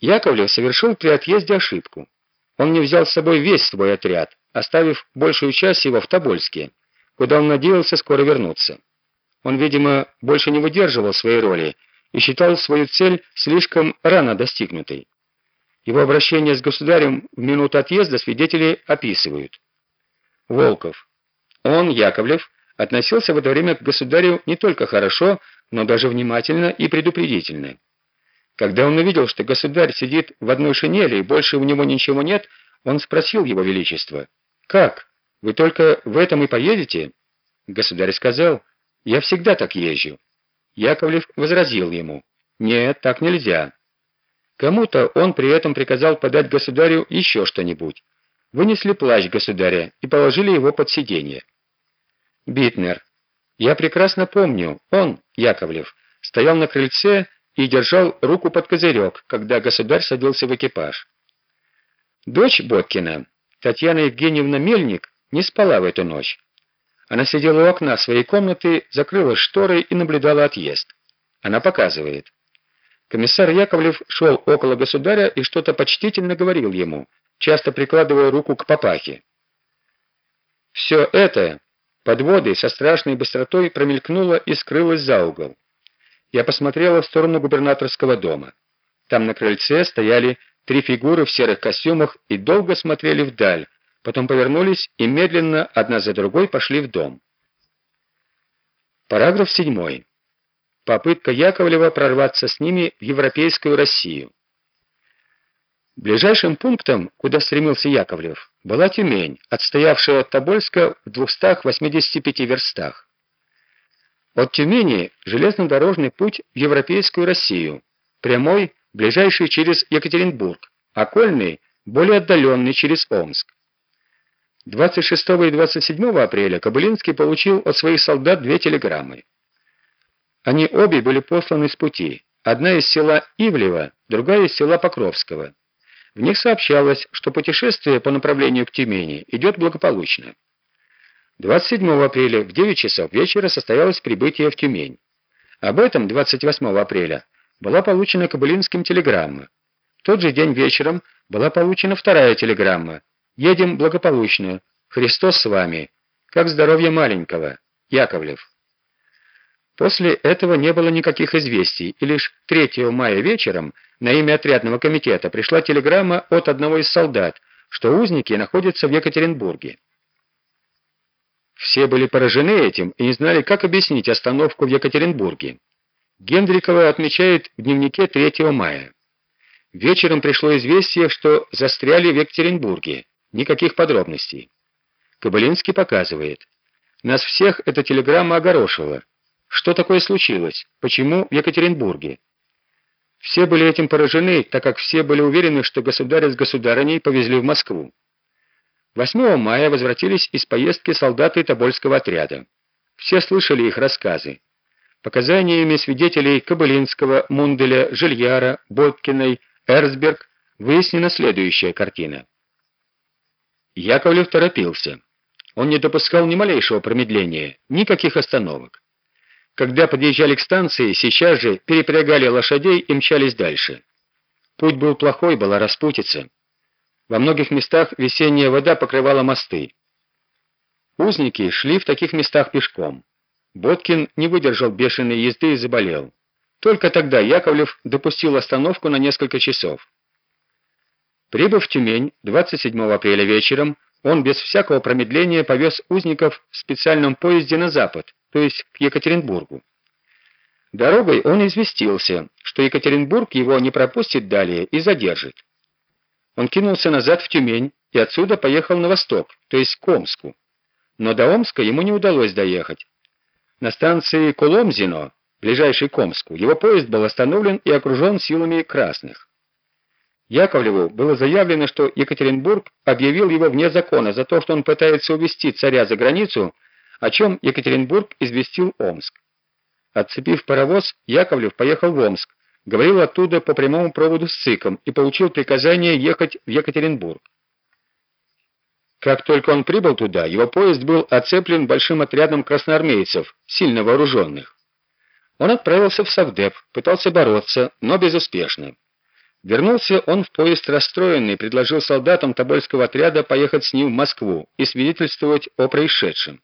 Яковлев совершил при отъезде ошибку. Он не взял с собой весь свой отряд, оставив большую часть его в Тобольске, куда он надеялся скоро вернуться. Он, видимо, больше не выдерживал своей роли и считал свою цель слишком рано достигнутой. Его обращение с государем в минуту отъезда свидетели описывают. Волков. Он, Яковлев, относился в это время к государю не только хорошо, но даже внимательно и предупредительно. Когда он увидел, что государь сидит в одной шинели и больше у него ничего нет, он спросил его величество, «Как? Вы только в этом и поедете?» Государь сказал, «Я всегда так езжу». Яковлев возразил ему, «Нет, так нельзя». Кому-то он при этом приказал подать государю еще что-нибудь. Вынесли плащ государя и положили его под сиденье. Битнер. Я прекрасно помню, он, Яковлев, стоял на крыльце и держал руку под козырек, когда государь садился в экипаж. Дочь Боткина, Татьяна Евгеньевна Мельник, не спала в эту ночь. Она сидела у окна своей комнаты, закрыла шторы и наблюдала отъезд. Она показывает. Комиссар Яковлев шел около государя и что-то почтительно говорил ему, часто прикладывая руку к папахе. Все это подводой со страшной быстротой промелькнуло и скрылось за угол. Я посмотрела в сторону губернаторского дома. Там на крыльце стояли три фигуры в серых костюмах и долго смотрели вдаль, потом повернулись и медленно одна за другой пошли в дом. Параграф 7. Попытка Яковлева прорваться с ними в европейскую Россию. Ближайшим пунктом, куда стремился Яковлев, была Тюмень, отстоявшая от Тобольска в 285 верстах. От Тюмени железнодорожный путь в европейскую Россию, прямой, ближайший через Екатеринбург, окольный, более отдаленный через Омск. 26 и 27 апреля Кобылинский получил от своих солдат две телеграммы. Они обе были посланы с пути, одна из села Ивлево, другая из села Покровского. В них сообщалось, что путешествие по направлению к Тюмени идет благополучно. 27 апреля в 9 часов вечера состоялось прибытие в Тюмень. Об этом 28 апреля была получена Кобылинским телеграмма. В тот же день вечером была получена вторая телеграмма. «Едем благополучно. Христос с вами. Как здоровье маленького. Яковлев». После этого не было никаких известий, и лишь 3 мая вечером на имя отрядного комитета пришла телеграмма от одного из солдат, что узники находятся в Екатеринбурге. Все были поражены этим и не знали, как объяснить остановку в Екатеринбурге. Гендрикова отмечает в дневнике 3 мая. Вечером пришло известие, что застряли в Екатеринбурге. Никаких подробностей. Кабылинский показывает. Нас всех эта телеграмма огорошила. Что такое случилось? Почему в Екатеринбурге? Все были этим поражены, так как все были уверены, что государя с государыней повезли в Москву. 8 мая возвратились из поездки солдаты Тобольского отряда. Все слышали их рассказы. Показаниями свидетелей Кобылинского, Мунделя, Жильяра, Боткиной, Эрсберг выяснена следующая картина. Яковлев торопился. Он не допускал ни малейшего промедления, никаких остановок. Когда подъезжали к станции, сейчас же перепрягали лошадей и мчались дальше. Путь был плохой, была распутица. Во многих местах весенняя вода покрывала мосты. Узники шли в таких местах пешком. Боткин не выдержал бешеной езды и заболел. Только тогда Яковлев допустил остановку на несколько часов. Прибыв в Тюмень 27 апреля вечером, он без всякого промедления повез узников в специальном поезде на запад, то есть к Екатеринбургу. Дорогой он известился, что Екатеринбург его не пропустит далее и задержит. Он кинулся назад в Тюмень и отсюда поехал на восток, то есть к Омску. Но до Омска ему не удалось доехать. На станции Коломзино, ближайшей к Омску, его поезд был остановлен и окружен силами красных. Яковлеву было заявлено, что Екатеринбург объявил его вне закона за то, что он пытается увести царя за границу, о чем Екатеринбург известил Омск. Отцепив паровоз, Яковлев поехал в Омск, говорил оттуда по прямому проводу с ЦИКом и получил приказание ехать в Екатеринбург. Как только он прибыл туда, его поезд был оцеплен большим отрядом красноармейцев, сильно вооруженных. Он отправился в Совдеп, пытался бороться, но безуспешно. Вернулся он в поезд расстроенный, предложил солдатам Тобольского отряда поехать с ним в Москву и свидетельствовать о происшедшем.